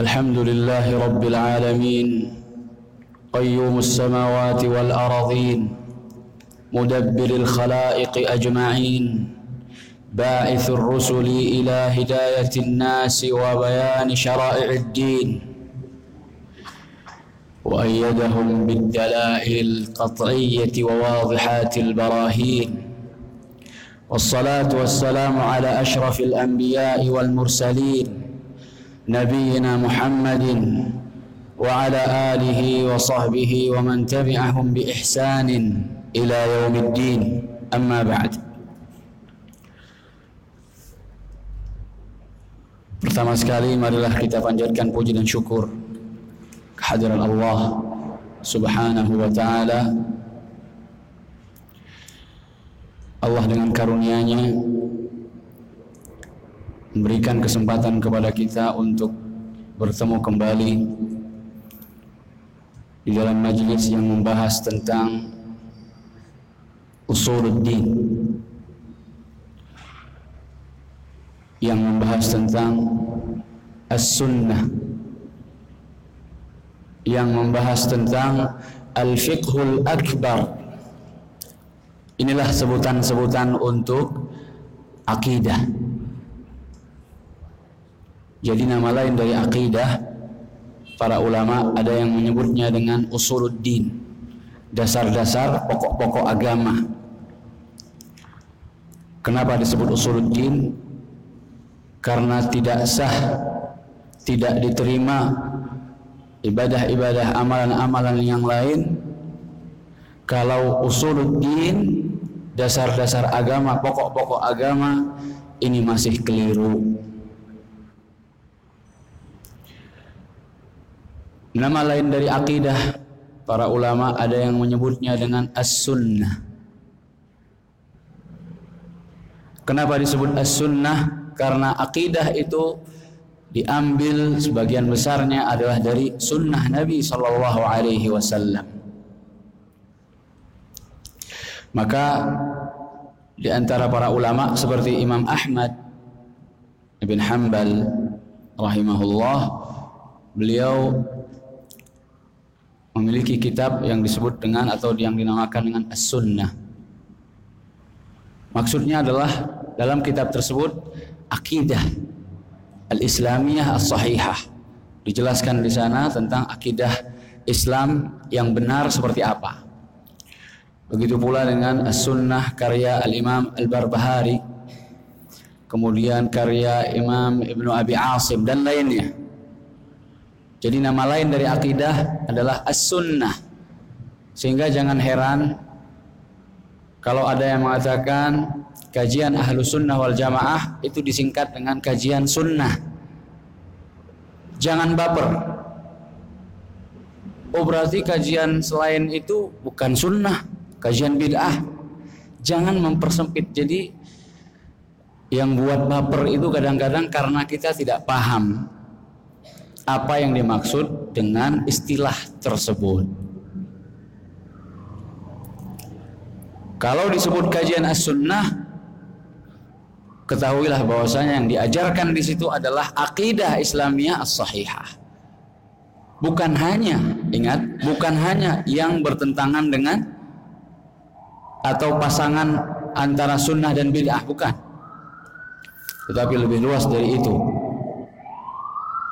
الحمد لله رب العالمين قيوم السماوات والأرضين مدبر الخلائق أجمعين باعث الرسل إلى هداية الناس وبيان شرائع الدين وأيدهم بالدلائل القطعية وواضحات البراهين والصلاة والسلام على أشرف الأنبياء والمرسلين نبينا محمد وعلى آله وصحبه ومن تبعهم بإحسان إلى يوم الدين أما بعد Pertama sekali marilah kita panjatkan puji dan syukur kehadiran Allah Subhanahu wa taala. Allah dengan karunia-Nya memberikan kesempatan kepada kita untuk bertemu kembali di dalam majelis yang membahas tentang usuluddin yang membahas tentang as-sunnah yang membahas tentang al-fiqhul akbar. Inilah sebutan-sebutan untuk akidah jadi nama lain dari akidah para ulama ada yang menyebutnya dengan usuluddin. Dasar-dasar pokok-pokok agama. Kenapa disebut usuluddin? Karena tidak sah tidak diterima ibadah-ibadah amalan-amalan yang lain. Kalau usuluddin dasar-dasar agama pokok-pokok agama ini masih keliru nama lain dari akidah para ulama ada yang menyebutnya dengan as-sunnah kenapa disebut as-sunnah karena akidah itu diambil sebagian besarnya adalah dari sunnah Nabi Shallallahu Alaihi Wasallam. Maka di antara para ulama seperti Imam Ahmad bin Hanbal rahimahullah beliau memiliki kitab yang disebut dengan atau yang dinamakan dengan As-Sunnah. Maksudnya adalah dalam kitab tersebut akidah al-islamiyah as-sahihah. Dijelaskan di sana tentang akidah Islam yang benar seperti apa. Begitu pula dengan As-Sunnah karya Al-Imam Al-Barbahari. Kemudian karya Imam Ibnu Abi Asim dan lainnya. Jadi nama lain dari akidah adalah As-Sunnah. Sehingga jangan heran kalau ada yang mengatakan kajian ahlu sunnah wal jamaah itu disingkat dengan kajian sunnah. Jangan baper. Oh berarti kajian selain itu bukan sunnah kajian bid'ah. Jangan mempersempit. Jadi yang buat baper itu kadang-kadang karena kita tidak paham apa yang dimaksud dengan istilah tersebut kalau disebut kajian as-sunnah ketahuilah bahwasanya yang diajarkan di situ adalah akidah Islamiyah as-sahihah. Bukan hanya, ingat, bukan hanya yang bertentangan dengan atau pasangan antara sunnah dan bid'ah, bukan. Tetapi lebih luas dari itu.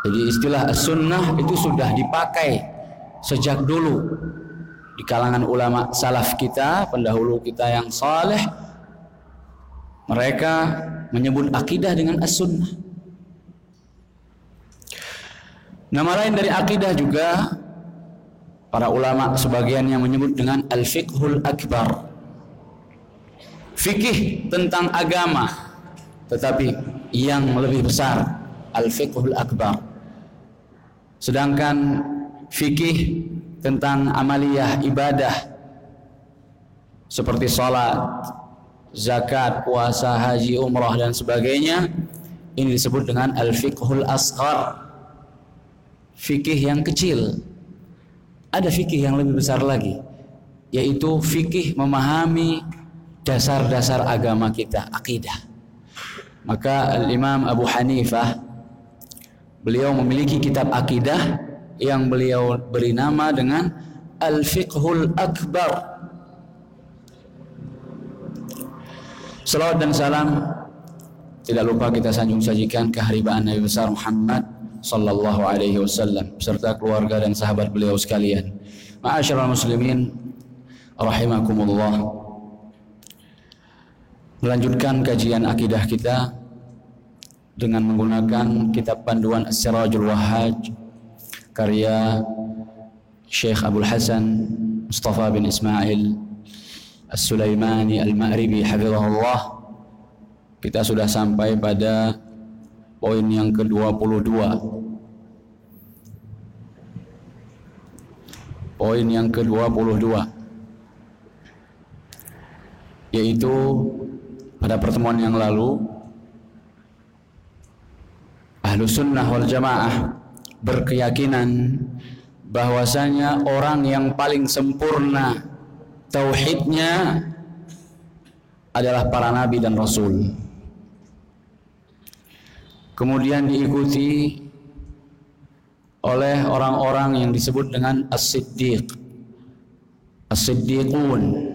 Jadi istilah sunnah itu sudah dipakai sejak dulu di kalangan ulama salaf kita, pendahulu kita yang saleh. Mereka menyebut akidah dengan as-sunnah. Nama lain dari akidah juga para ulama sebagian yang menyebut dengan al-fiqhul akbar. Fikih tentang agama tetapi yang lebih besar al-fiqhul akbar. Sedangkan fikih tentang amaliyah ibadah seperti salat, zakat, puasa, haji, umrah dan sebagainya ini disebut dengan al-fiqhul asghar. Fikih yang kecil. Ada fikih yang lebih besar lagi yaitu fikih memahami dasar-dasar agama kita, akidah. Maka Al-Imam Abu Hanifah beliau memiliki kitab akidah yang beliau beri nama dengan Al-Fiqhul Akbar. Salawat dan salam tidak lupa kita sanjung sajikan keharibaan Nabi besar Muhammad sallallahu alaihi wasallam serta keluarga dan sahabat beliau sekalian. Ma'asyiral muslimin rahimakumullah. Melanjutkan kajian akidah kita dengan menggunakan kitab panduan As-Sirajul karya Syekh Abdul Hasan Mustafa bin Ismail As-Sulaimani Al-Ma'ribi hafizahullah kita sudah sampai pada poin yang ke-22. Poin yang ke-22 yaitu pada pertemuan yang lalu Ahlu sunnah wal jamaah berkeyakinan bahwasanya orang yang paling sempurna tauhidnya adalah para nabi dan rasul. Kemudian diikuti oleh orang-orang yang disebut dengan as-siddiq. As-siddiqun.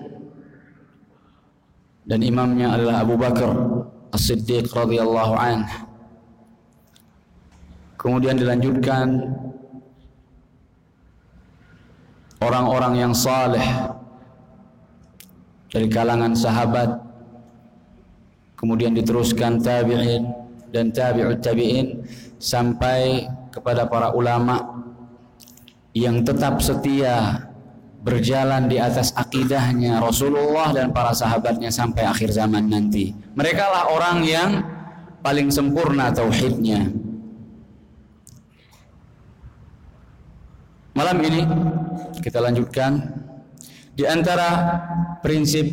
Dan imamnya adalah Abu Bakar as-siddiq radhiyallahu an kemudian dilanjutkan orang-orang yang saleh dari kalangan sahabat kemudian diteruskan tabi'in dan tabi'ut tabi'in sampai kepada para ulama yang tetap setia berjalan di atas akidahnya Rasulullah dan para sahabatnya sampai akhir zaman nanti. Mereka lah orang yang paling sempurna tauhidnya. Malam ini kita lanjutkan. Di antara prinsip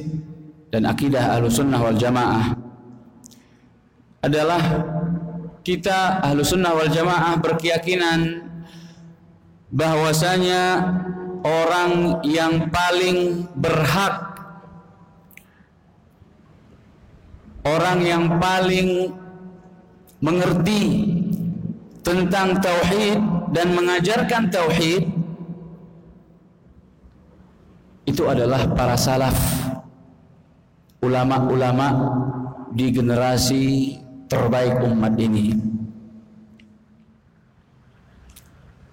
dan akidah Ahlussunnah wal Jamaah adalah kita ahlu sunnah wal jamaah berkeyakinan bahwasanya orang yang paling berhak orang yang paling mengerti tentang tauhid dan mengajarkan tauhid itu adalah para salaf ulama-ulama di generasi terbaik umat ini.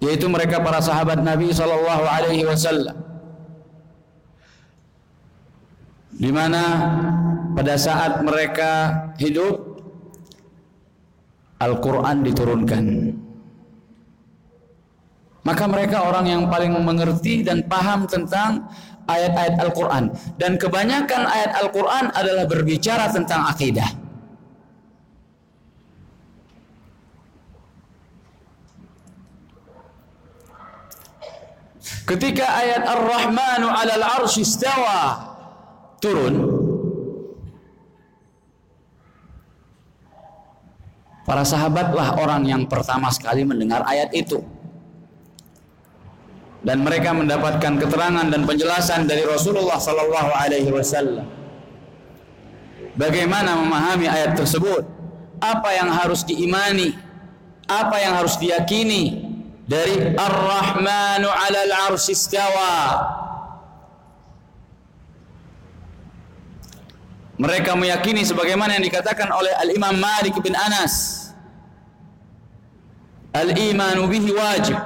Yaitu mereka para sahabat Nabi sallallahu alaihi wasallam. Di mana pada saat mereka hidup Al-Qur'an diturunkan. Maka mereka orang yang paling mengerti dan paham tentang ayat-ayat Al-Quran dan kebanyakan ayat Al-Quran adalah berbicara tentang akidah Ketika ayat Ar-Rahmanu 'alal 'arsy istawa turun Para sahabatlah orang yang pertama sekali mendengar ayat itu. Dan mereka mendapatkan keterangan dan penjelasan dari Rasulullah sallallahu alaihi wasallam. Bagaimana memahami ayat tersebut? Apa yang harus diimani? Apa yang harus diyakini? dari Ar-Rahmanu 'alal 'arsy istawa. Mereka meyakini sebagaimana yang dikatakan oleh Al-Imam Malik bin Anas. Al-imanu bihi wajib.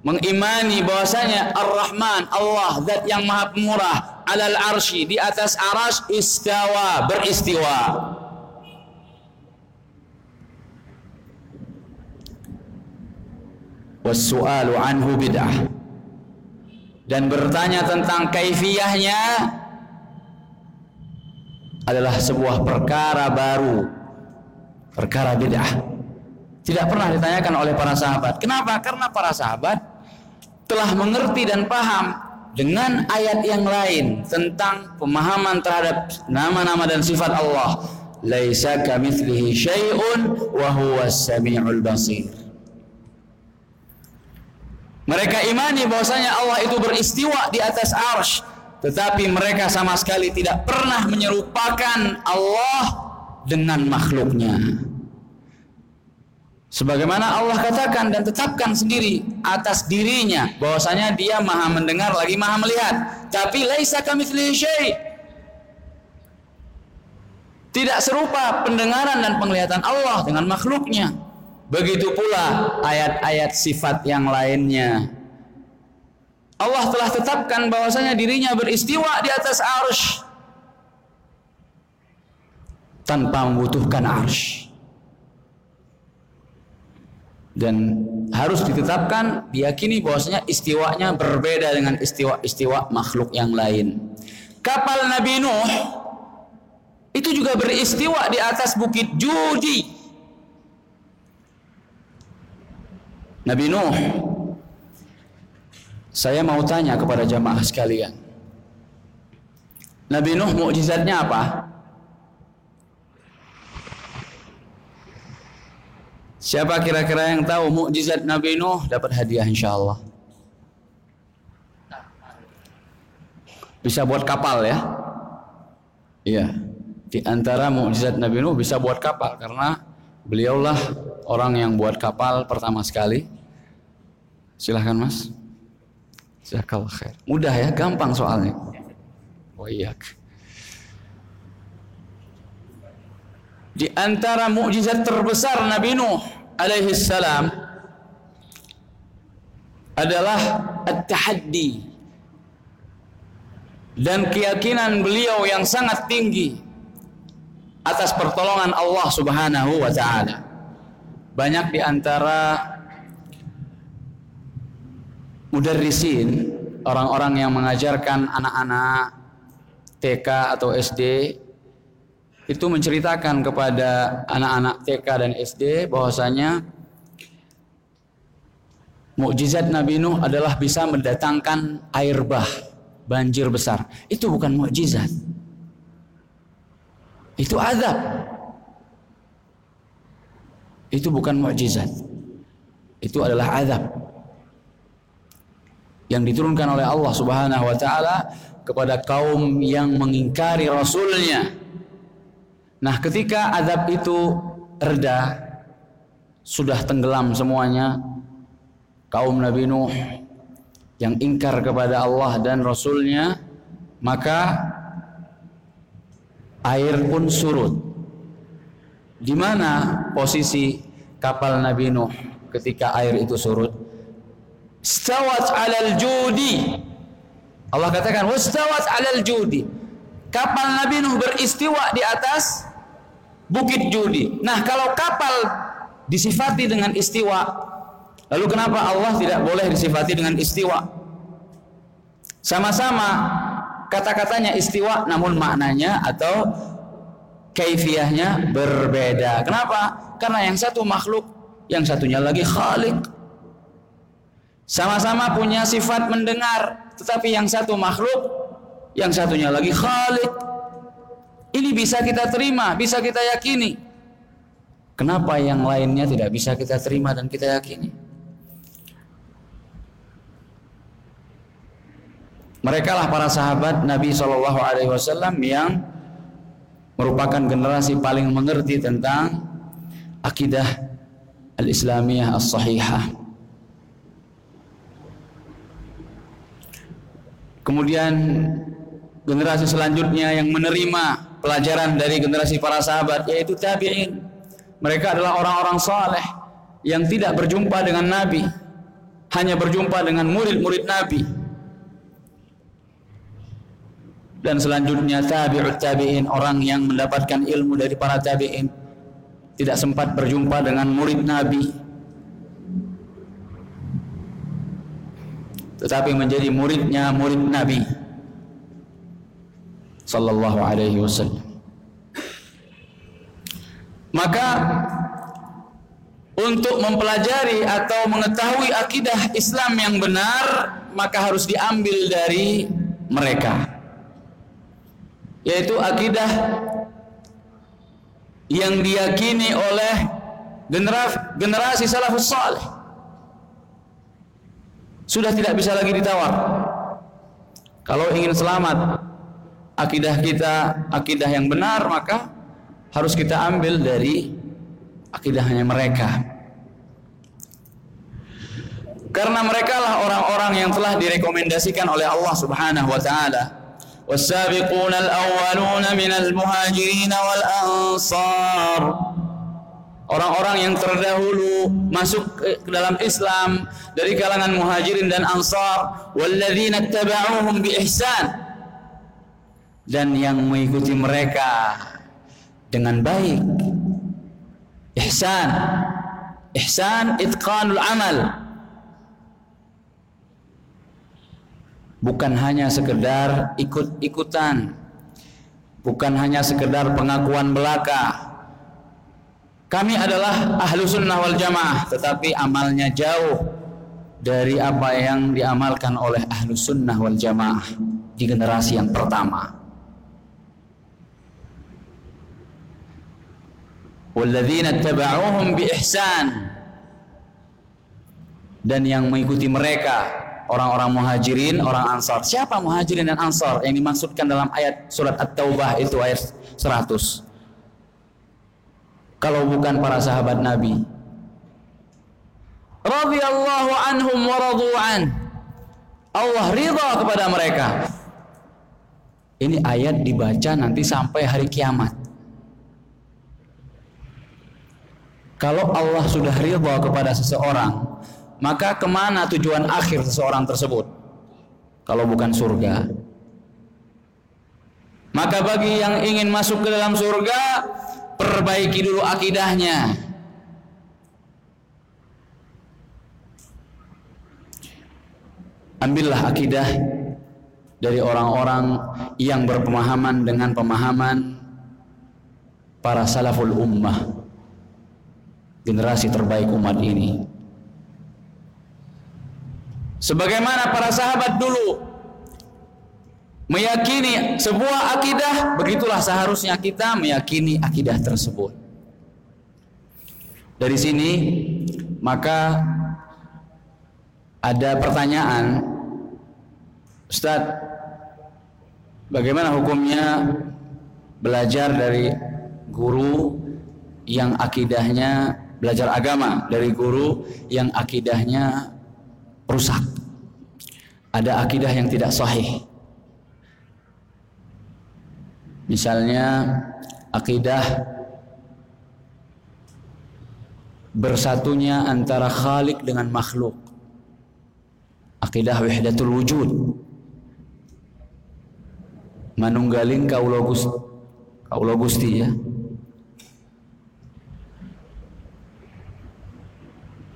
Mengimani bahwasanya Ar-Rahman Allah zat yang maha pemurah alal arsy di atas aras istawa beristiwa. wasu'alu anhu bid'ah dan bertanya tentang kaifiyahnya adalah sebuah perkara baru perkara bid'ah tidak pernah ditanyakan oleh para sahabat kenapa? karena para sahabat telah mengerti dan paham dengan ayat yang lain tentang pemahaman terhadap nama-nama dan sifat Allah laisa kamitslihi syai'un wa huwas samiul basir mereka imani bahwasanya Allah itu beristiwa di atas arsh, tetapi mereka sama sekali tidak pernah menyerupakan Allah dengan makhluknya. Sebagaimana Allah katakan dan tetapkan sendiri atas dirinya bahwasanya dia maha mendengar lagi maha melihat. Tapi laisa kamitslihi syai. Tidak serupa pendengaran dan penglihatan Allah dengan makhluknya. Begitu pula ayat-ayat sifat yang lainnya. Allah telah tetapkan bahwasanya dirinya beristiwa di atas arsh tanpa membutuhkan arsh dan harus ditetapkan diyakini bahwasanya istiwanya berbeda dengan istiwa-istiwa makhluk yang lain. Kapal Nabi Nuh itu juga beristiwa di atas bukit Judi. Nabi Nuh saya mau tanya kepada jamaah sekalian. Nabi Nuh mukjizatnya apa? Siapa kira-kira yang tahu mukjizat Nabi Nuh dapat hadiah insyaallah. Bisa buat kapal ya. Iya. Di antara mukjizat Nabi Nuh bisa buat kapal karena beliaulah orang yang buat kapal pertama sekali. Silahkan Mas. Jazakallah khair. Mudah ya, gampang soalnya. Oh Di antara mukjizat terbesar Nabi Nuh alaihi salam adalah at-tahaddi dan keyakinan beliau yang sangat tinggi atas pertolongan Allah Subhanahu wa taala. Banyak di antara mudarrisin, orang-orang yang mengajarkan anak-anak TK atau SD itu menceritakan kepada anak-anak TK dan SD bahwasanya mukjizat Nabi Nuh adalah bisa mendatangkan air bah, banjir besar. Itu bukan mukjizat. Itu azab. Itu bukan mukjizat. Itu adalah azab yang diturunkan oleh Allah Subhanahu wa taala kepada kaum yang mengingkari rasulnya Nah, ketika azab itu reda, sudah tenggelam semuanya, kaum Nabi Nuh yang ingkar kepada Allah dan Rasulnya, maka air pun surut. Di mana posisi kapal Nabi Nuh ketika air itu surut? Stawat alal judi. Allah katakan, wastawat alal judi. Kapal Nabi Nuh beristiwa di atas bukit judi. Nah, kalau kapal disifati dengan istiwa, lalu kenapa Allah tidak boleh disifati dengan istiwa? Sama-sama kata-katanya istiwa namun maknanya atau kaifiahnya berbeda. Kenapa? Karena yang satu makhluk, yang satunya lagi khalik. Sama-sama punya sifat mendengar, tetapi yang satu makhluk, yang satunya lagi khalik. Ini bisa kita terima, bisa kita yakini. Kenapa yang lainnya tidak bisa kita terima dan kita yakini? Mereka lah para sahabat Nabi Shallallahu Alaihi Wasallam yang merupakan generasi paling mengerti tentang akidah al-Islamiyah as-sahihah. Kemudian generasi selanjutnya yang menerima pelajaran dari generasi para sahabat yaitu tabi'in. Mereka adalah orang-orang saleh yang tidak berjumpa dengan Nabi, hanya berjumpa dengan murid-murid Nabi. Dan selanjutnya tabi'ut tabi'in, orang yang mendapatkan ilmu dari para tabi'in tidak sempat berjumpa dengan murid Nabi. Tetapi menjadi muridnya murid Nabi sallallahu alaihi wasallam. Maka untuk mempelajari atau mengetahui akidah Islam yang benar maka harus diambil dari mereka. Yaitu akidah yang diyakini oleh generasi, generasi salafus salih. Sudah tidak bisa lagi ditawar. Kalau ingin selamat akidah kita akidah yang benar maka harus kita ambil dari akidahnya mereka Karena mereka lah orang-orang yang telah direkomendasikan oleh Allah Subhanahu wa taala. والسابقون الأولون من المهاجرين والأنصار orang-orang yang terdahulu masuk ke dalam Islam dari kalangan muhajirin dan ansar walladzina tabauhum bi ihsan dan yang mengikuti mereka dengan baik. Ihsan. Ihsan itqanul amal. Bukan hanya sekedar ikut-ikutan bukan hanya sekedar pengakuan belaka. Kami adalah ahlu sunnah wal jamaah tetapi amalnya jauh dari apa yang diamalkan oleh ahlu sunnah wal jamaah di generasi yang pertama walladzina taba'uhum bi ihsan dan yang mengikuti mereka orang-orang muhajirin, orang ansar. Siapa muhajirin dan ansar yang dimaksudkan dalam ayat surat At-Taubah itu ayat 100? Kalau bukan para sahabat Nabi. Radhiyallahu anhum wa radu'an. Allah ridha kepada mereka. Ini ayat dibaca nanti sampai hari kiamat. Kalau Allah sudah ridha kepada seseorang, maka ke mana tujuan akhir seseorang tersebut? Kalau bukan surga. Maka bagi yang ingin masuk ke dalam surga, perbaiki dulu akidahnya. Ambillah akidah dari orang-orang yang berpemahaman dengan pemahaman para salaful ummah generasi terbaik umat ini Sebagaimana para sahabat dulu meyakini sebuah akidah, begitulah seharusnya kita meyakini akidah tersebut. Dari sini maka ada pertanyaan, Ustadz, bagaimana hukumnya belajar dari guru yang akidahnya belajar agama dari guru yang akidahnya rusak. Ada akidah yang tidak sahih. Misalnya akidah bersatunya antara khalik dengan makhluk. Akidah wahdatul wujud. Manunggalin kaulo gusti, ya.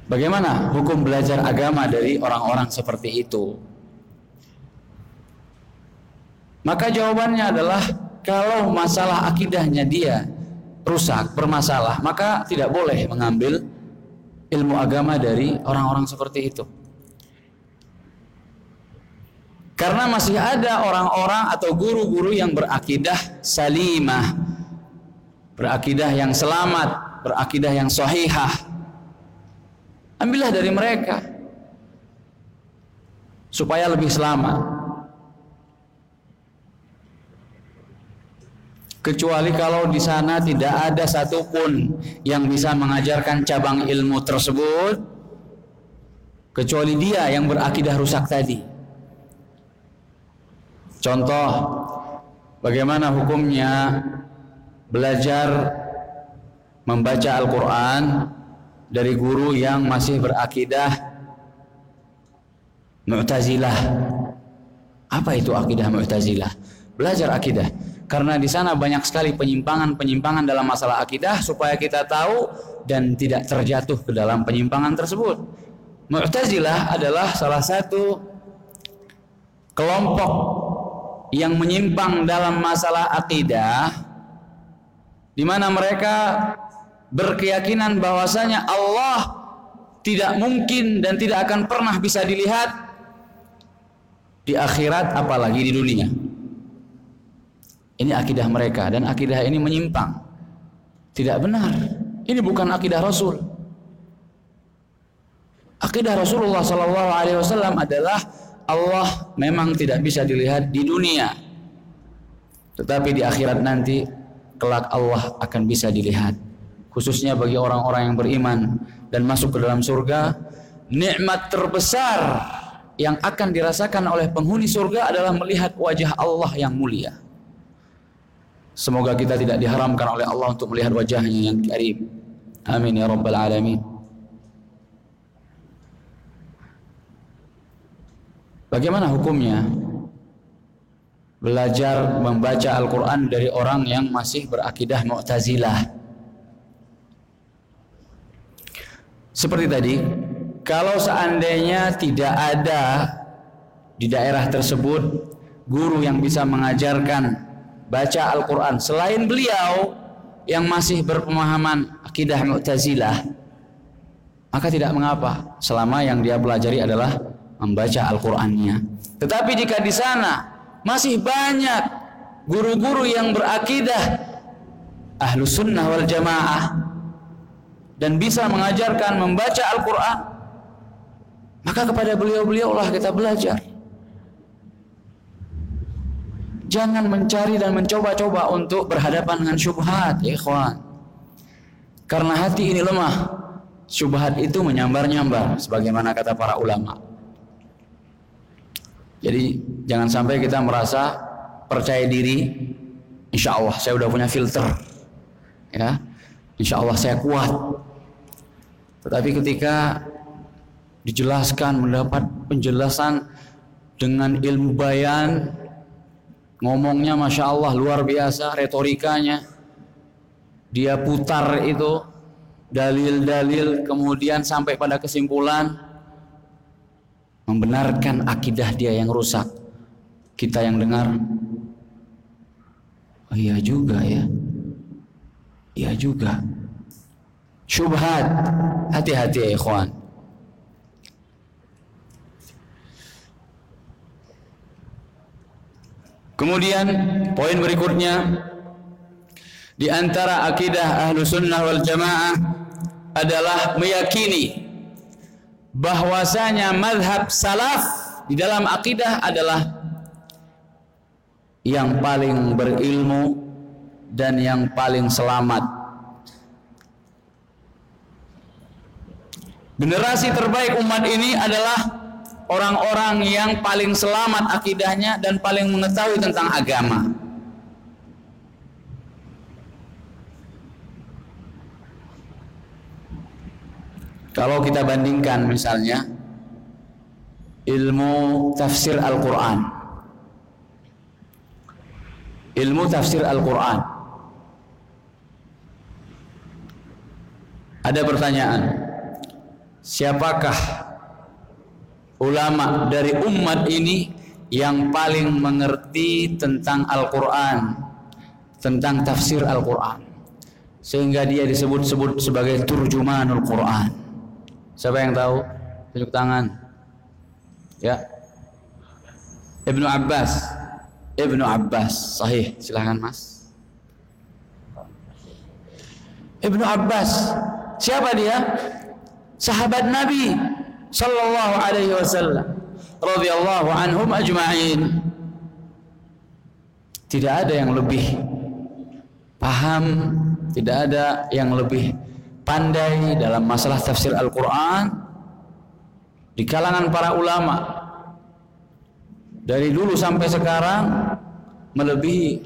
Bagaimana hukum belajar agama dari orang-orang seperti itu? Maka jawabannya adalah kalau masalah akidahnya dia rusak, bermasalah, maka tidak boleh mengambil ilmu agama dari orang-orang seperti itu. Karena masih ada orang-orang atau guru-guru yang berakidah salimah, berakidah yang selamat, berakidah yang sahihah, Ambillah dari mereka supaya lebih selamat. Kecuali kalau di sana tidak ada satupun yang bisa mengajarkan cabang ilmu tersebut, kecuali dia yang berakidah rusak tadi. Contoh, bagaimana hukumnya belajar membaca Al-Quran dari guru yang masih berakidah Mu'tazilah. Apa itu akidah Mu'tazilah? Belajar akidah. Karena di sana banyak sekali penyimpangan-penyimpangan dalam masalah akidah supaya kita tahu dan tidak terjatuh ke dalam penyimpangan tersebut. Mu'tazilah adalah salah satu kelompok yang menyimpang dalam masalah akidah di mana mereka berkeyakinan bahwasanya Allah tidak mungkin dan tidak akan pernah bisa dilihat di akhirat apalagi di dunia. Ini akidah mereka dan akidah ini menyimpang. Tidak benar. Ini bukan akidah Rasul. Akidah Rasulullah Sallallahu Alaihi Wasallam adalah Allah memang tidak bisa dilihat di dunia, tetapi di akhirat nanti kelak Allah akan bisa dilihat khususnya bagi orang-orang yang beriman dan masuk ke dalam surga nikmat terbesar yang akan dirasakan oleh penghuni surga adalah melihat wajah Allah yang mulia. Semoga kita tidak diharamkan oleh Allah untuk melihat wajahnya yang karim. Amin ya rabbal alamin. Bagaimana hukumnya belajar membaca Al-Quran dari orang yang masih berakidah Mu'tazilah? Seperti tadi, kalau seandainya tidak ada di daerah tersebut guru yang bisa mengajarkan baca Al-Quran selain beliau yang masih berpemahaman akidah Mu'tazilah maka tidak mengapa selama yang dia pelajari adalah membaca Al-Qur'annya. Tetapi jika di sana masih banyak guru-guru yang berakidah ahlu sunnah wal jamaah dan bisa mengajarkan membaca Al-Quran maka kepada beliau-beliau lah kita belajar. Jangan mencari dan mencoba-coba untuk berhadapan dengan syubhat, ya ikhwan. Karena hati ini lemah. Syubhat itu menyambar-nyambar sebagaimana kata para ulama. Jadi jangan sampai kita merasa percaya diri, insya Allah saya udah punya filter, ya, insya Allah saya kuat. Tetapi ketika dijelaskan mendapat penjelasan dengan ilmu bayan ngomongnya masya Allah luar biasa retorikanya dia putar itu dalil-dalil kemudian sampai pada kesimpulan membenarkan akidah dia yang rusak kita yang dengar oh iya juga ya iya juga. Syubhat. Hati-hati ya ikhwan. Kemudian poin berikutnya. Di antara akidah ahlu sunnah wal jamaah adalah meyakini bahwasanya madhab salaf di dalam akidah adalah yang paling berilmu dan yang paling selamat. Generasi terbaik umat ini adalah orang-orang yang paling selamat akidahnya dan paling mengetahui tentang agama. Kalau kita bandingkan misalnya ilmu tafsir Al-Quran ilmu tafsir Al-Quran ada pertanyaan. Siapakah ulama dari umat ini yang paling mengerti tentang Al-Quran tentang tafsir Al-Quran? Sehingga dia disebut-sebut sebagai turjumanul Quran. Siapa yang tahu? Tunjuk tangan. Ya. Ibnu Abbas. Ibnu Abbas. Sahih. Silahkan mas. Ibnu Abbas siapa dia? Sahabat Nabi sallallahu alaihi wasallam radhiyallahu anhum ajma'in. Tidak ada yang lebih paham tidak ada yang lebih pandai dalam masalah tafsir Al-Qur'an di kalangan para ulama. Dari dulu sampai sekarang melebihi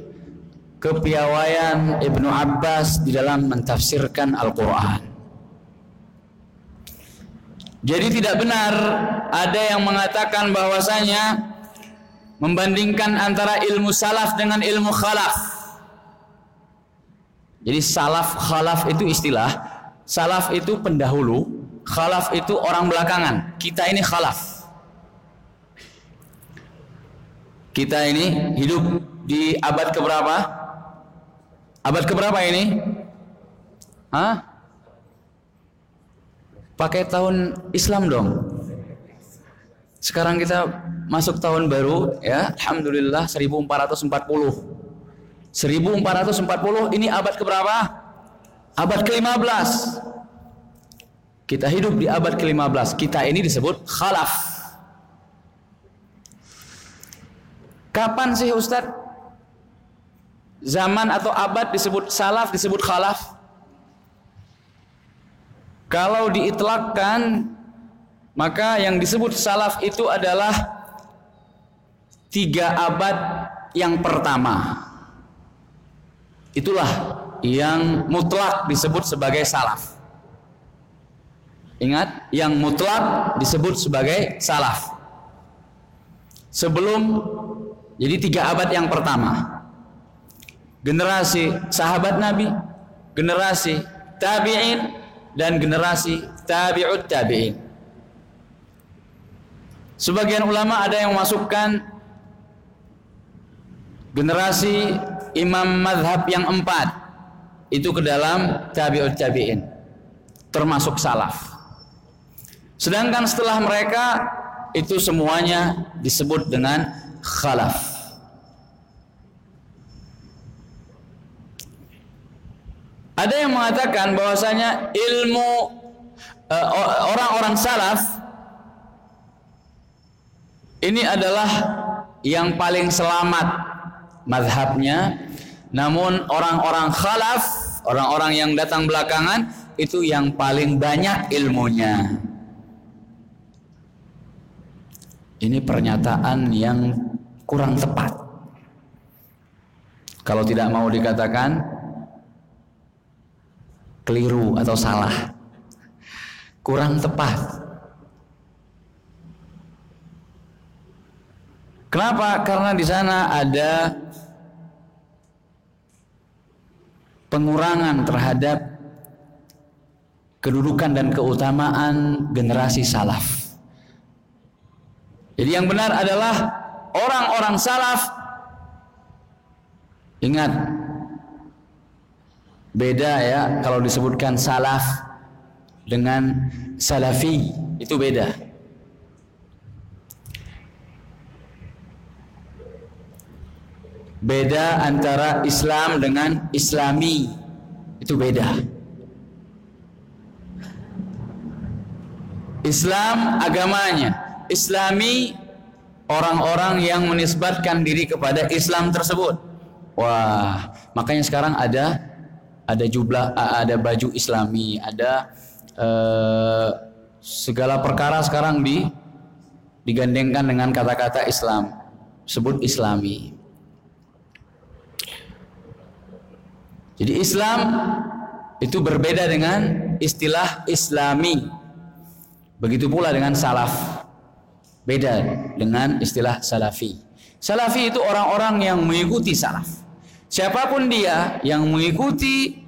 kepiawaian Ibnu Abbas di dalam mentafsirkan Al-Qur'an jadi tidak benar ada yang mengatakan bahwasanya membandingkan antara ilmu salaf dengan ilmu khalaf. Jadi salaf khalaf itu istilah. Salaf itu pendahulu, khalaf itu orang belakangan. Kita ini khalaf. Kita ini hidup di abad keberapa? Abad keberapa ini? Hah? Pakai tahun Islam dong. Sekarang kita masuk tahun baru ya, alhamdulillah 1440. 1440 ini abad keberapa? Abad ke-15. Kita hidup di abad ke-15. Kita ini disebut khalaf. Kapan sih Ustadz? Zaman atau abad disebut salaf, disebut khalaf? Kalau diitlakkan Maka yang disebut salaf itu adalah tiga abad yang pertama. Itulah yang mutlak disebut sebagai salaf. Ingat, yang mutlak disebut sebagai salaf. Sebelum jadi tiga abad yang pertama. Generasi sahabat Nabi, generasi tabi'in dan generasi tabi'ut tabi'in. Sebagian ulama ada yang memasukkan generasi imam madhab yang empat. Itu ke dalam tabi'ut tabi'in termasuk salaf. Sedangkan setelah mereka itu semuanya disebut dengan khalaf ada yang mengatakan bahwasanya ilmu eh, orang-orang uh, salaf ini adalah yang paling selamat madhabnya. Namun orang-orang khalaf, orang-orang yang datang belakangan itu yang paling banyak ilmunya. Ini pernyataan yang kurang tepat. Kalau tidak mau dikatakan keliru atau salah. Kurang tepat. Kenapa? Karena di sana ada pengurangan terhadap kedudukan dan keutamaan generasi salaf. Jadi yang benar adalah orang-orang salaf ingat beda ya kalau disebutkan salaf dengan salafi itu beda. Beda antara Islam dengan Islami. Itu beda. Islam agamanya, Islami orang-orang yang menisbatkan diri kepada Islam tersebut. Wah, makanya sekarang ada ada jublah, ada baju Islami, ada uh, segala perkara sekarang di digandengkan dengan kata-kata Islam, sebut Islami. Jadi Islam itu berbeda dengan istilah Islami. Begitu pula dengan salaf. Beda dengan istilah salafi. Salafi itu orang-orang yang mengikuti salaf. Siapa pun dia yang mengikuti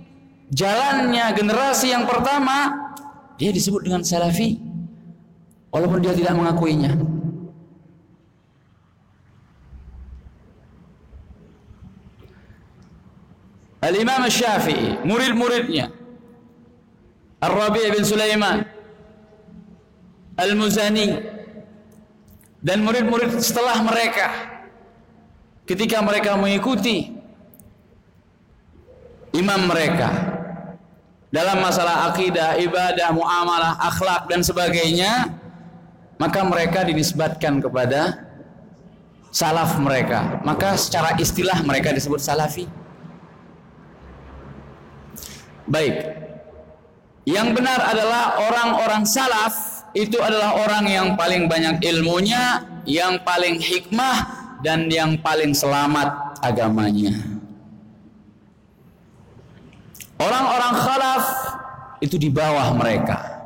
jalannya generasi yang pertama, dia disebut dengan salafi. Walaupun dia tidak mengakuinya. Al-Imam Syafi'i, murid-muridnya. Ar-Rabi' bin Sulaiman. Al-Muzani. Dan murid-murid setelah mereka. Ketika mereka mengikuti imam mereka dalam masalah akidah, ibadah, muamalah, akhlak dan sebagainya, maka mereka dinisbatkan kepada salaf mereka. Maka secara istilah mereka disebut salafi. Baik. Yang benar adalah orang-orang salaf itu adalah orang yang paling banyak ilmunya, yang paling hikmah dan yang paling selamat agamanya. Orang-orang khalaf itu di bawah mereka.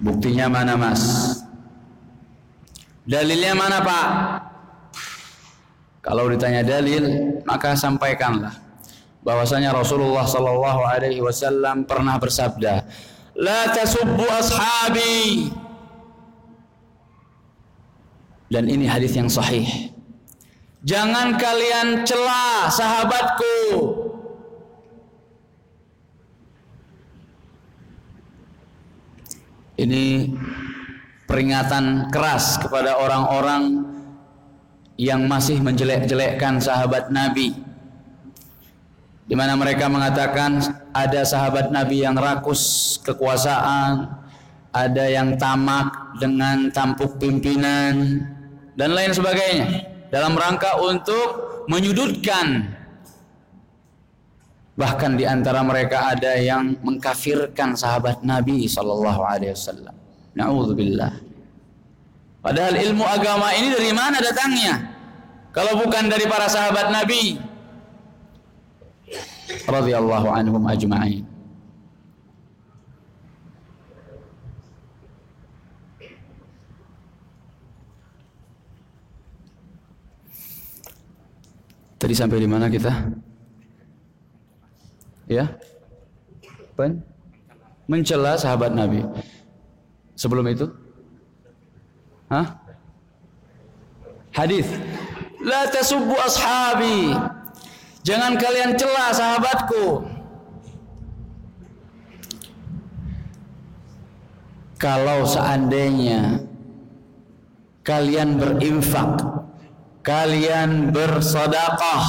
Buktinya mana mas? Dalilnya mana pak? Kalau ditanya dalil, maka sampaikanlah bahwasanya Rasulullah sallallahu alaihi wasallam pernah bersabda, "La tasubbu ashabi." Dan ini hadis yang sahih. Jangan kalian cela sahabatku. Ini peringatan keras kepada orang-orang yang masih menjelek-jelekkan sahabat Nabi di mana mereka mengatakan ada sahabat Nabi yang rakus kekuasaan, ada yang tamak dengan tampuk pimpinan dan lain sebagainya dalam rangka untuk menyudutkan Bahkan di antara mereka ada yang mengkafirkan sahabat Nabi sallallahu alaihi wasallam. Nauzubillah. Padahal ilmu agama ini dari mana datangnya? Kalau bukan dari para sahabat Nabi radhiyallahu anhum ajma'in. Tadi sampai di mana kita? Ya. Pen? Mencela sahabat Nabi. Sebelum itu? Hah? Hadis. La tasubbu ashabi. Jangan kalian cela sahabatku. Kalau seandainya kalian berinfak, kalian bersedekah,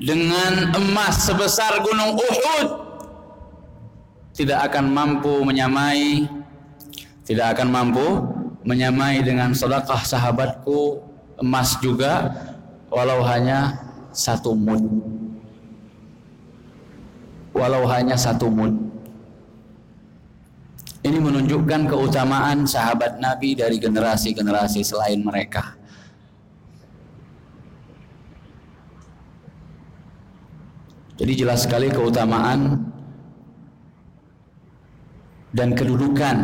dengan emas sebesar gunung Uhud. Tidak akan mampu menyamai tidak akan mampu menyamai dengan sedekah sahabatku emas juga walau hanya satu mud walau hanya satu mud ini menunjukkan keutamaan sahabat Nabi dari generasi-generasi selain mereka Jadi jelas sekali keutamaan dan kedudukan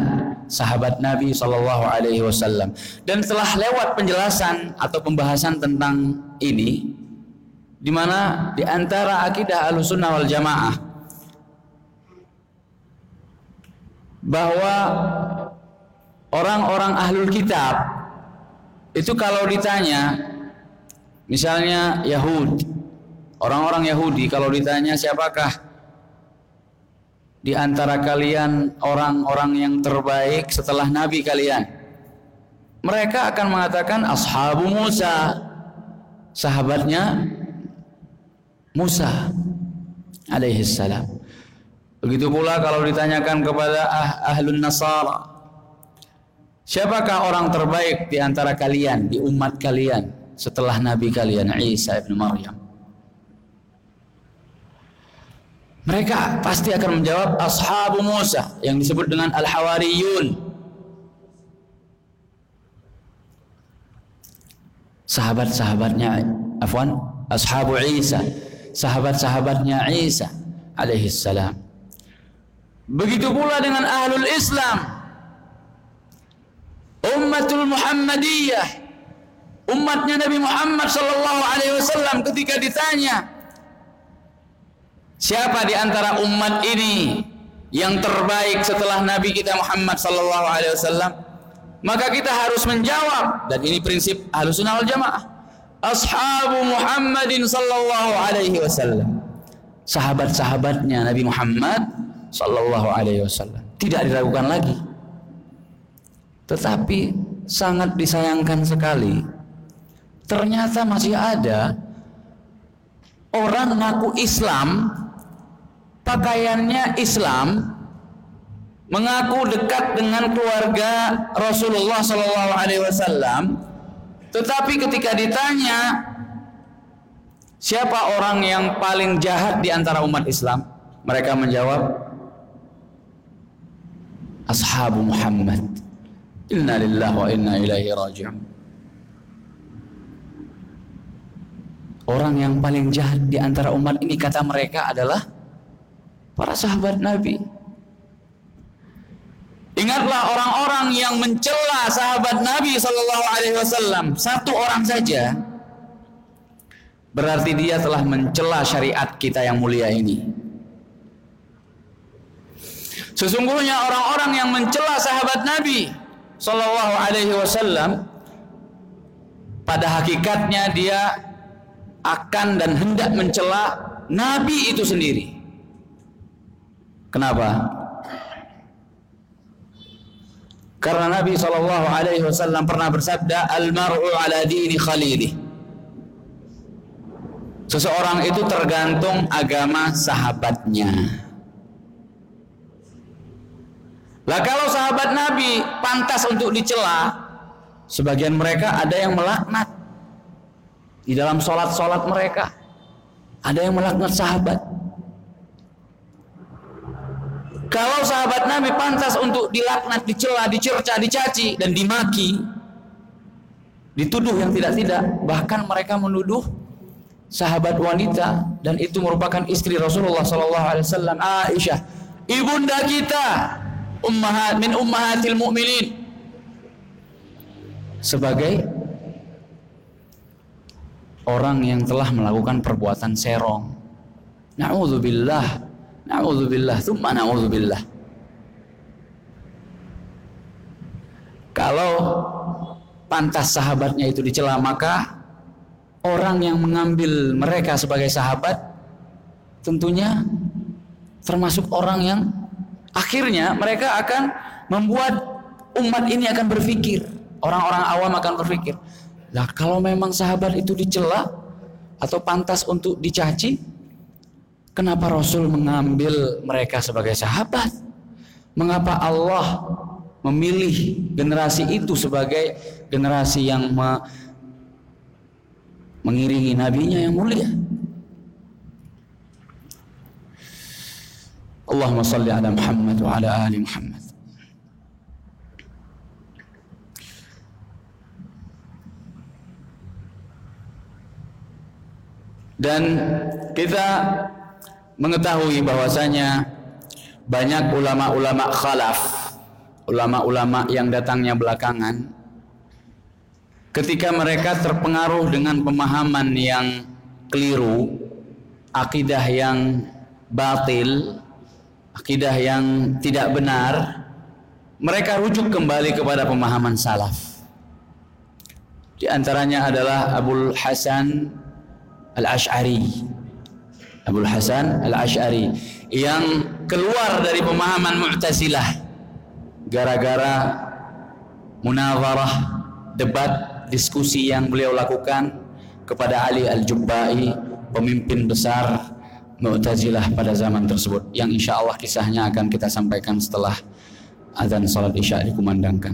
sahabat Nabi Shallallahu Alaihi Wasallam. Dan setelah lewat penjelasan atau pembahasan tentang ini, di mana di antara akidah Ahlussunnah wal Jamaah bahwa orang-orang ahlul kitab itu kalau ditanya misalnya Yahud Orang-orang Yahudi kalau ditanya siapakah di antara kalian orang-orang yang terbaik setelah nabi kalian? Mereka akan mengatakan ashabu Musa, sahabatnya Musa alaihi salam. Begitu pula kalau ditanyakan kepada ah, ahlun nasara, siapakah orang terbaik di antara kalian, di umat kalian setelah nabi kalian Isa ibn Maryam? Mereka pasti akan menjawab ashabu Musa yang disebut dengan al-hawariyun. Sahabat-sahabatnya afwan ashabu Isa, sahabat-sahabatnya Isa alaihi salam. Begitu pula dengan ahlul Islam. Ummatul Muhammadiyah. Umatnya Nabi Muhammad sallallahu alaihi wasallam ketika ditanya, Siapa di antara umat ini yang terbaik setelah Nabi kita Muhammad sallallahu alaihi wasallam? Maka kita harus menjawab dan ini prinsip Ahlussunnah wal Jamaah. Ashabu Muhammadin sallallahu alaihi wasallam. Sahabat-sahabatnya Nabi Muhammad sallallahu alaihi wasallam. Tidak diragukan lagi. Tetapi sangat disayangkan sekali. Ternyata masih ada orang ngaku Islam pakaiannya Islam, mengaku dekat dengan keluarga Rasulullah Shallallahu Alaihi Wasallam, tetapi ketika ditanya siapa orang yang paling jahat di antara umat Islam, mereka menjawab Ashabu Muhammad. Inna lillahi wa inna ilaihi raji'un. Orang yang paling jahat di antara umat ini kata mereka adalah para sahabat Nabi. Ingatlah orang-orang yang mencela sahabat Nabi Shallallahu Alaihi Wasallam satu orang saja, berarti dia telah mencela syariat kita yang mulia ini. Sesungguhnya orang-orang yang mencela sahabat Nabi Shallallahu Alaihi Wasallam pada hakikatnya dia akan dan hendak mencela Nabi itu sendiri. Kenapa? Karena Nabi Shallallahu Alaihi Wasallam pernah bersabda, "Al-mar'u ala dini khalili." Seseorang itu tergantung agama sahabatnya. Lah kalau sahabat Nabi pantas untuk dicela, sebagian mereka ada yang melaknat di dalam sholat-sholat mereka. Ada yang melaknat sahabat. Kalau sahabat Nabi pantas untuk dilaknat, dicela, dicerca, dicaci dan dimaki, dituduh yang tidak-tidak, bahkan mereka menuduh sahabat wanita dan itu merupakan istri Rasulullah sallallahu alaihi wasallam Aisyah, ibunda kita, ummahat min ummahatil mu'minin. Sebagai orang yang telah melakukan perbuatan serong. Na'udzubillah Na'udzubillah, thumma na'udzubillah. Kalau pantas sahabatnya itu dicela maka orang yang mengambil mereka sebagai sahabat tentunya termasuk orang yang akhirnya mereka akan membuat umat ini akan berpikir orang-orang awam akan berpikir nah kalau memang sahabat itu dicela atau pantas untuk dicaci Kenapa Rasul mengambil mereka sebagai sahabat? Mengapa Allah memilih generasi itu sebagai generasi yang me mengiringi nabinya yang mulia? Allahumma salli ala Muhammad wa ala ali Muhammad. Dan kita mengetahui bahwasanya banyak ulama-ulama khalaf, ulama-ulama yang datangnya belakangan, ketika mereka terpengaruh dengan pemahaman yang keliru, akidah yang batil, akidah yang tidak benar, mereka rujuk kembali kepada pemahaman salaf. Di antaranya adalah Abul Hasan Al-Ash'ari Abdul Hasan Al-Ash'ari yang keluar dari pemahaman Mu'tazilah gara-gara munazarah debat diskusi yang beliau lakukan kepada Ali Al-Jubbai pemimpin besar Mu'tazilah pada zaman tersebut yang insya Allah kisahnya akan kita sampaikan setelah azan salat isya dikumandangkan.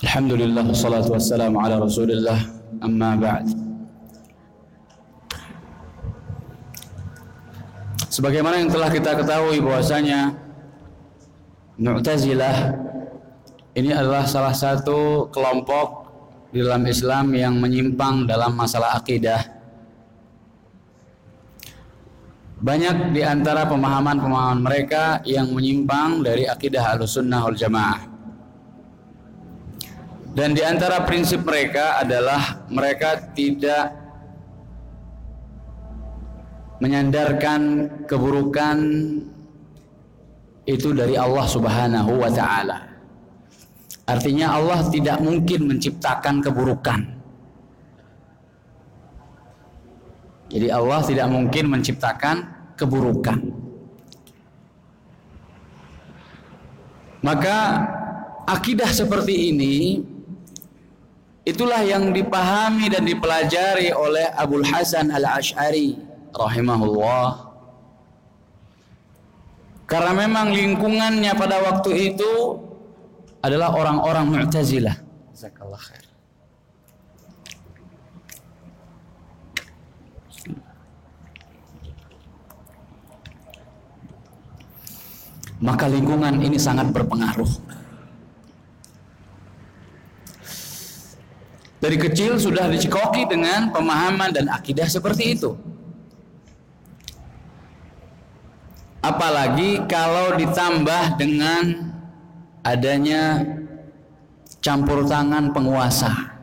Alhamdulillah wassalatu wassalamu ala Rasulillah amma ba'd. Sebagaimana yang telah kita ketahui bahwasanya Mu'tazilah ini adalah salah satu kelompok di dalam Islam yang menyimpang dalam masalah akidah. Banyak di antara pemahaman-pemahaman mereka yang menyimpang dari akidah Ahlussunnah wal Jamaah. Dan di antara prinsip mereka adalah mereka tidak menyandarkan keburukan itu dari Allah Subhanahu wa taala. Artinya Allah tidak mungkin menciptakan keburukan. Jadi Allah tidak mungkin menciptakan keburukan. Maka akidah seperti ini Itulah yang dipahami dan dipelajari oleh Abdul Hasan Al-Ash'ari rahimahullah. Karena memang lingkungannya pada waktu itu adalah orang-orang Mu'tazilah. Jazakallah khair. Maka lingkungan ini sangat berpengaruh. Dari kecil sudah dicekoki dengan pemahaman dan akidah seperti itu. Apalagi kalau ditambah dengan adanya campur tangan penguasa.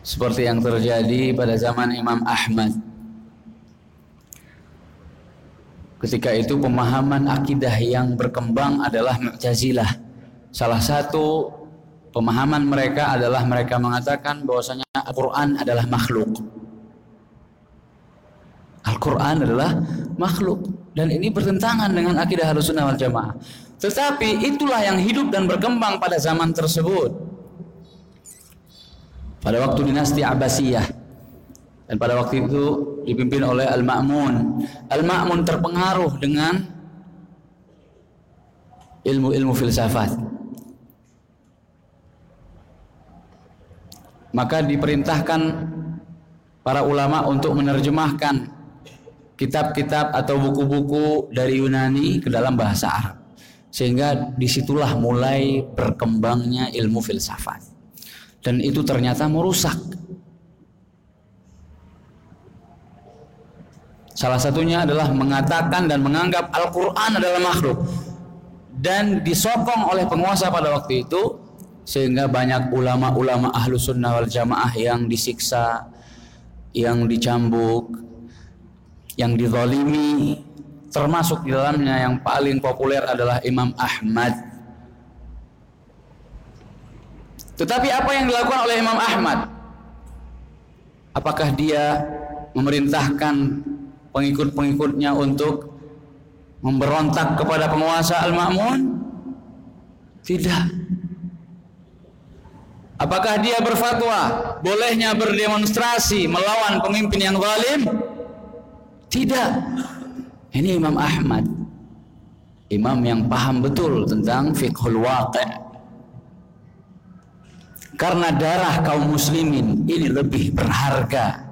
Seperti yang terjadi pada zaman Imam Ahmad. Ketika itu pemahaman akidah yang berkembang adalah Mu'tazilah. Salah satu Pemahaman mereka adalah mereka mengatakan bahwasanya Al-Quran adalah makhluk. Al-Quran adalah makhluk. Dan ini bertentangan dengan akidah sunnah wal jamaah. Tetapi itulah yang hidup dan berkembang pada zaman tersebut. Pada waktu dinasti Abbasiyah. Dan pada waktu itu dipimpin oleh Al-Ma'mun. Al-Ma'mun terpengaruh dengan ilmu-ilmu filsafat. Maka diperintahkan para ulama untuk menerjemahkan kitab-kitab atau buku-buku dari Yunani ke dalam bahasa Arab. Sehingga di situlah mulai berkembangnya ilmu filsafat. Dan itu ternyata merusak Salah satunya adalah mengatakan dan menganggap Al-Quran adalah makhluk. Dan disokong oleh penguasa pada waktu itu sehingga banyak ulama-ulama ahlu sunnah wal jamaah yang disiksa, yang dicambuk, yang dizalimi, termasuk di dalamnya yang paling populer adalah Imam Ahmad. Tetapi apa yang dilakukan oleh Imam Ahmad? Apakah dia memerintahkan pengikut-pengikutnya untuk memberontak kepada penguasa Al-Ma'mun? Tidak. Apakah dia berfatwa bolehnya berdemonstrasi melawan pemimpin yang zalim? Tidak. Ini Imam Ahmad. Imam yang paham betul tentang fiqhul waqi'. Karena darah kaum muslimin ini lebih berharga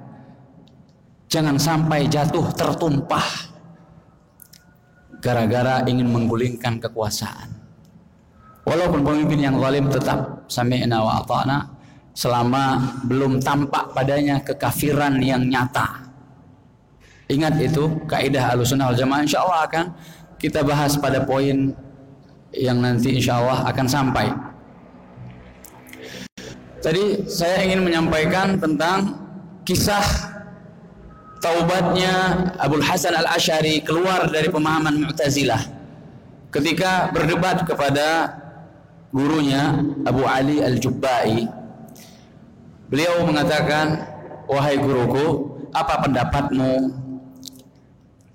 Jangan sampai jatuh tertumpah gara-gara ingin menggulingkan kekuasaan. Walaupun pemimpin yang zalim tetap sami'na wa ata'na selama belum tampak padanya kekafiran yang nyata. Ingat itu kaidah Ahlussunnah wal Jamaah insyaallah akan kita bahas pada poin yang nanti insyaallah akan sampai. Tadi saya ingin menyampaikan tentang kisah taubatnya Abu Hasan Al-Asy'ari keluar dari pemahaman Mu'tazilah ketika berdebat kepada gurunya Abu Ali Al-Jubbai. Beliau mengatakan wahai guruku apa pendapatmu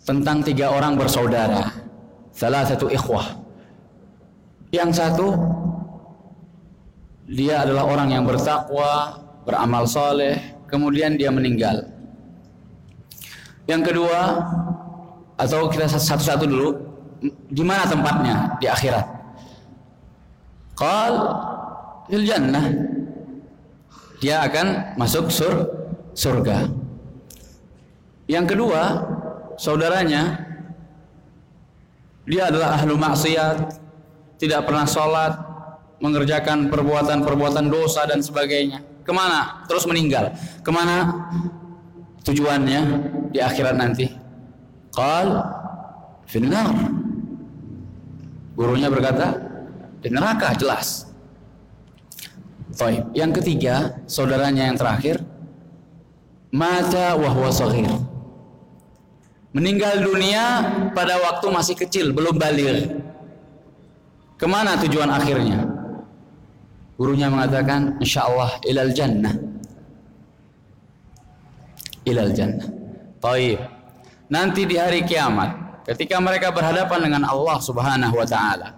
tentang tiga orang bersaudara salah satu ikhwah? Yang satu dia adalah orang yang bertakwa beramal soleh kemudian dia meninggal yang kedua atau kita satu-satu dulu, di mana tempatnya di akhirat? Qal fil jannah. Dia akan masuk sur surga. Yang kedua, saudaranya dia adalah ahlu maksiat, tidak pernah sholat, mengerjakan perbuatan-perbuatan dosa dan sebagainya. Ke mana? Terus meninggal. Ke mana? tujuannya di akhirat nanti? Qal finnar. Gurunya berkata, di neraka jelas. Taib. Yang ketiga, saudaranya yang terakhir, mata wahwa sahir. Meninggal dunia pada waktu masih kecil, belum balik. Ke mana tujuan akhirnya? Gurunya mengatakan, insya Allah ilal jannah ilal jannah. Taib. Nanti di hari kiamat ketika mereka berhadapan dengan Allah Subhanahu wa taala.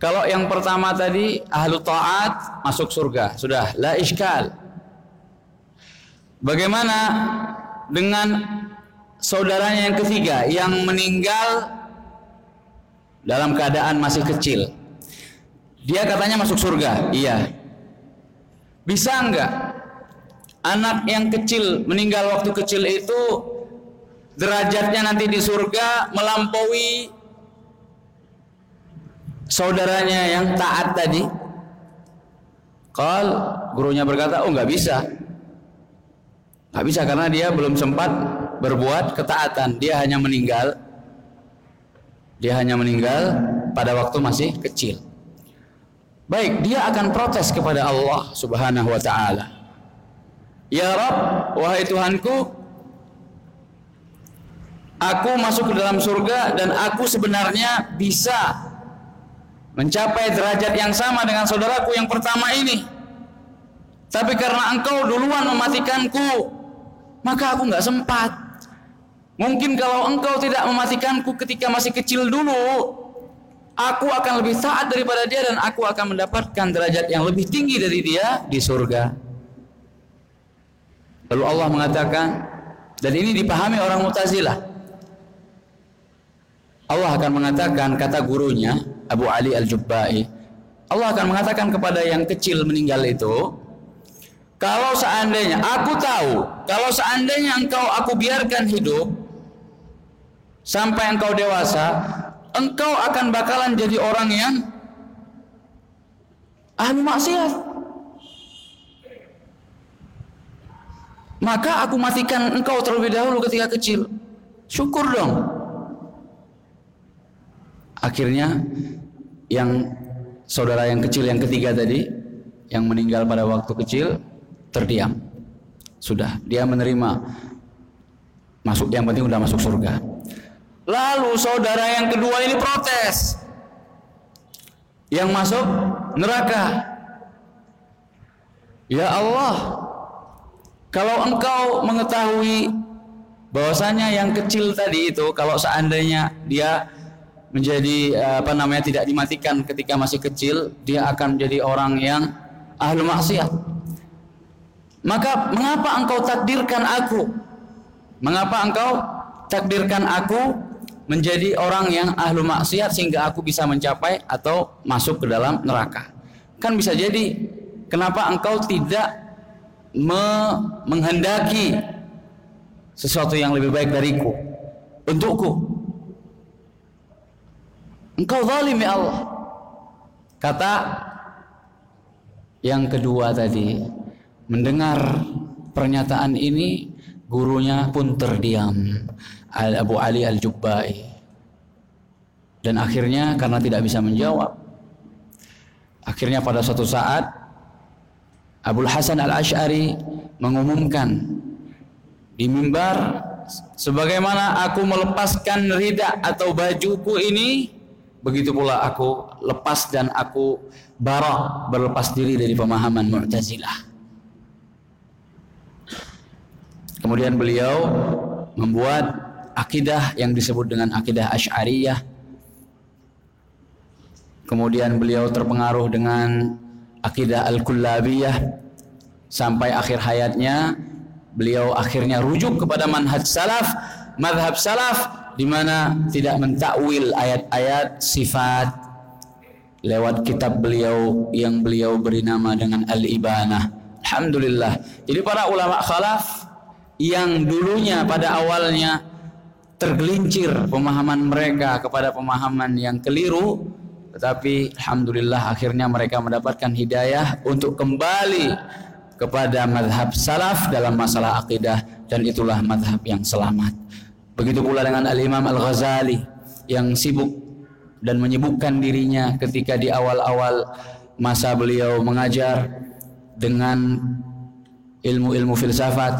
Kalau yang pertama tadi ahlu taat masuk surga, sudah la iskal. Bagaimana dengan saudaranya yang ketiga yang meninggal dalam keadaan masih kecil? Dia katanya masuk surga, iya. Bisa enggak anak yang kecil meninggal waktu kecil itu derajatnya nanti di surga melampaui saudaranya yang taat tadi. Kal gurunya berkata, oh nggak bisa, nggak bisa karena dia belum sempat berbuat ketaatan. Dia hanya meninggal, dia hanya meninggal pada waktu masih kecil. Baik, dia akan protes kepada Allah Subhanahu wa taala. Ya Rob, wahai Tuhanku, aku masuk ke dalam surga dan aku sebenarnya bisa mencapai derajat yang sama dengan saudaraku yang pertama ini. Tapi karena engkau duluan mematikanku, maka aku nggak sempat. Mungkin kalau engkau tidak mematikanku ketika masih kecil dulu, aku akan lebih taat daripada dia dan aku akan mendapatkan derajat yang lebih tinggi dari dia di surga. Lalu Allah mengatakan dan ini dipahami orang Mu'tazilah. Allah akan mengatakan kata gurunya Abu Ali Al-Jubbai Allah akan mengatakan kepada yang kecil meninggal itu kalau seandainya aku tahu kalau seandainya engkau aku biarkan hidup sampai engkau dewasa engkau akan bakalan jadi orang yang ahli maksiat maka aku matikan engkau terlebih dahulu ketika kecil Syukur dong. Akhirnya yang saudara yang kecil yang ketiga tadi yang meninggal pada waktu kecil terdiam. Sudah, dia menerima masuk yang penting udah masuk surga. Lalu saudara yang kedua ini protes. Yang masuk neraka. Ya Allah, kalau engkau mengetahui bahwasanya yang kecil tadi itu kalau seandainya dia menjadi eh, apa namanya tidak dimatikan ketika masih kecil, dia akan menjadi orang yang ahlu maksiat. Maka mengapa engkau takdirkan aku? Mengapa engkau takdirkan aku menjadi orang yang ahlu maksiat sehingga aku bisa mencapai atau masuk ke dalam neraka? Kan bisa jadi kenapa engkau tidak me menghendaki sesuatu yang lebih baik dariku untukku Engkau zalim ya Allah. Kata yang kedua tadi, mendengar pernyataan ini, gurunya pun terdiam. Abu Ali Al-Jubbai. Dan akhirnya karena tidak bisa menjawab, akhirnya pada suatu saat Abu Hasan Al-Ash'ari mengumumkan di mimbar sebagaimana aku melepaskan rida atau bajuku ini Begitu pula aku lepas dan aku bara berlepas diri dari pemahaman Mu'tazilah. Kemudian beliau membuat akidah yang disebut dengan akidah Asy'ariyah. Kemudian beliau terpengaruh dengan akidah Al-Kullabiyah sampai akhir hayatnya beliau akhirnya rujuk kepada manhaj salaf, madhab salaf di mana tidak mentakwil ayat-ayat sifat lewat kitab beliau yang beliau beri nama dengan Al-Ibanah. Alhamdulillah. Jadi para ulama khalaf yang dulunya pada awalnya tergelincir pemahaman mereka kepada pemahaman yang keliru tetapi alhamdulillah akhirnya mereka mendapatkan hidayah untuk kembali kepada madhab salaf dalam masalah akidah dan itulah madhab yang selamat. Begitu pula dengan Al-Imam Al-Ghazali yang sibuk dan menyibukkan dirinya ketika di awal-awal masa beliau mengajar dengan ilmu-ilmu filsafat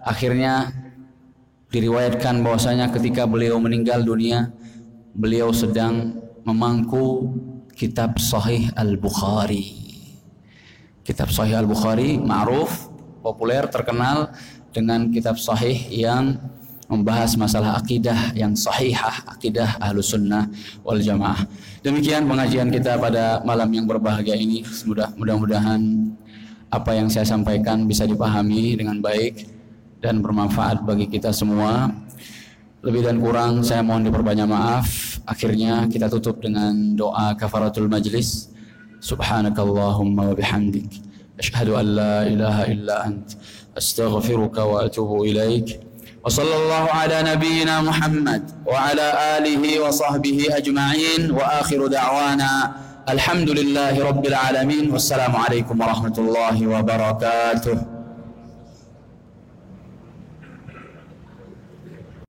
akhirnya diriwayatkan bahwasanya ketika beliau meninggal dunia beliau sedang memangku kitab Sahih Al-Bukhari kitab Sahih Al-Bukhari ma'ruf populer terkenal dengan kitab sahih yang membahas masalah akidah yang sahihah, akidah ahlu sunnah wal jamaah. Demikian pengajian kita pada malam yang berbahagia ini. Mudah-mudahan apa yang saya sampaikan bisa dipahami dengan baik dan bermanfaat bagi kita semua Lebih dan kurang saya mohon diperbanyak maaf. Akhirnya kita tutup dengan doa kafaratul majlis. Subhanakallahumma wa bihamdik. Ashhadu an la ilaha illa ant. Astaghfiruka wa atubu ilaik. وصلى الله على نبينا محمد وعلى آله وصحبه أجمعين وآخر دعوانا الحمد لله رب العالمين والسلام عليكم ورحمة الله وبركاته